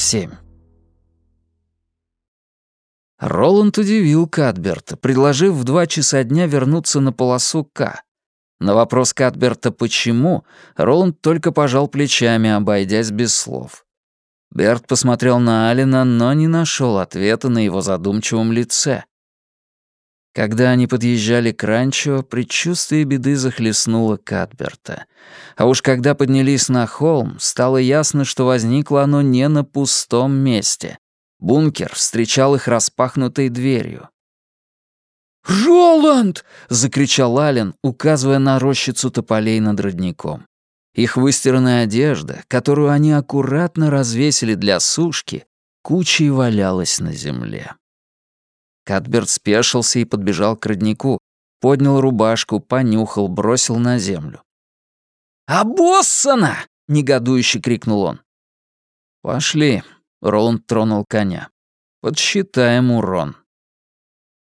27. Роланд удивил Кадберта, предложив в два часа дня вернуться на полосу К. На вопрос Кадберта «почему?» Роланд только пожал плечами, обойдясь без слов. Берт посмотрел на Алина, но не нашел ответа на его задумчивом лице. Когда они подъезжали к ранчо, предчувствие беды захлестнуло Кадберта. А уж когда поднялись на холм, стало ясно, что возникло оно не на пустом месте. Бункер встречал их распахнутой дверью. «Роланд!» — закричал Ален, указывая на рощицу тополей над родником. Их выстиранная одежда, которую они аккуратно развесили для сушки, кучей валялась на земле. Катберт спешился и подбежал к роднику, поднял рубашку, понюхал, бросил на землю. «Обоссана!» — негодующе крикнул он. «Пошли», — Роланд тронул коня. «Подсчитаем урон».